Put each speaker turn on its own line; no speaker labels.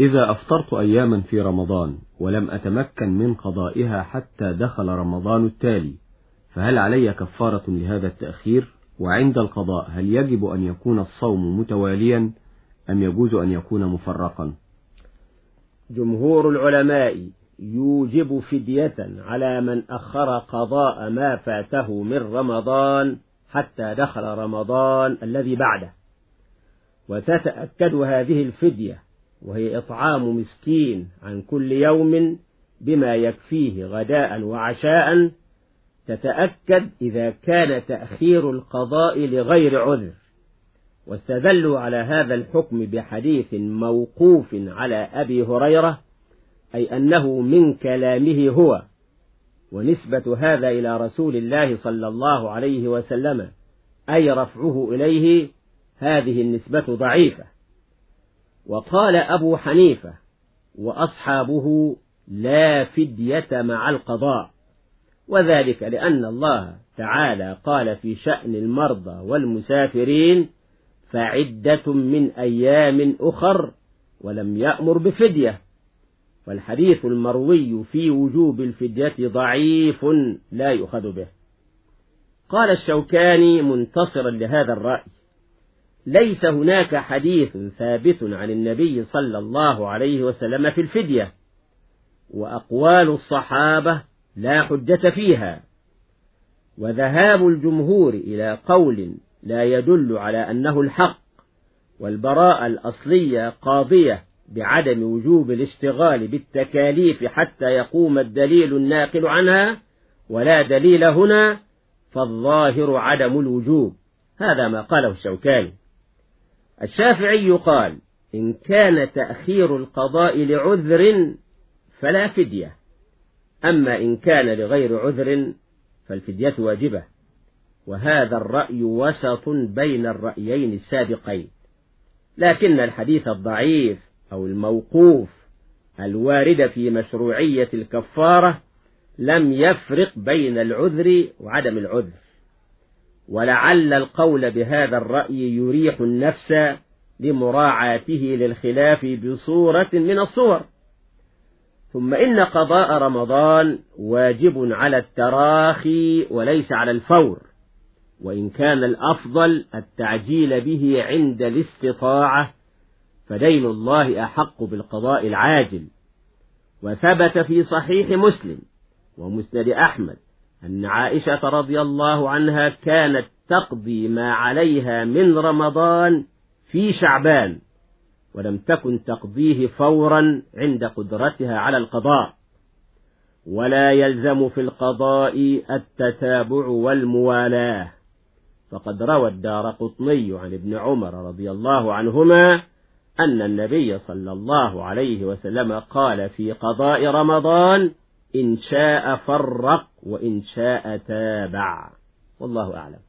إذا أفطرت أياما في رمضان ولم أتمكن من قضائها حتى دخل رمضان التالي فهل علي كفارة لهذا التأخير؟ وعند القضاء هل يجب أن يكون الصوم متواليا أم يجوز أن يكون مفرقا؟
جمهور العلماء يوجب فدية على من أخر قضاء ما فاته من رمضان حتى دخل رمضان الذي بعده. وتتأكد هذه الفدية وهي إطعام مسكين عن كل يوم بما يكفيه غداء وعشاء تتأكد إذا كان تأخير القضاء لغير عذر. واستدلوا على هذا الحكم بحديث موقوف على أبي هريرة أي أنه من كلامه هو. ونسبة هذا إلى رسول الله صلى الله عليه وسلم أي رفعه إليه هذه النسبة ضعيفة. وقال أبو حنيفة وأصحابه لا فدية مع القضاء وذلك لأن الله تعالى قال في شأن المرضى والمسافرين فعدة من أيام أخر ولم يأمر بفدية. والحديث المروي في وجوب الفدية ضعيف لا يؤخذ به. قال الشوكاني منتصرا لهذا الرأي ليس هناك حديث ثابت عن النبي صلى الله عليه وسلم في الفدية وأقوال الصحابة لا حجة فيها. وذهاب الجمهور إلى قول لا يدل على أنه الحق والبراءة الأصلية قاضية بعدم وجوب الاشتغال بالتكاليف حتى يقوم الدليل الناقل عنها ولا دليل هنا فالظاهر عدم الوجوب. هذا ما قاله الشوكاني. الشافعي قال إن كان تأخير القضاء لعذر فلا فدية أما إن كان لغير عذر فالفدية واجبة وهذا الرأي وسط بين الرأيين السابقين. لكن الحديث الضعيف أو الموقوف الوارد في مشروعية الكفارة لم يفرق بين العذر وعدم العذر. ولعل القول بهذا الرأي يريح النفس لمراعاته للخلاف بصورة من الصور. ثم إن قضاء رمضان واجب على التراخي وليس على الفور وإن كان الأفضل التعجيل به عند الاستطاعة فدين الله أحق بالقضاء العاجل. وثبت في صحيح مسلم ومسند أحمد أن عائشة رضي الله عنها كانت تقضي ما عليها من رمضان في شعبان ولم تكن تقضيه فورا عند قدرتها على القضاء. ولا يلزم في القضاء التتابع والموالاة. فقد روى الدار قطني عن ابن عمر رضي الله عنهما أن النبي صلى الله عليه وسلم قال في قضاء رمضان إن شاء فرق وإن شاء تابع. والله أعلم.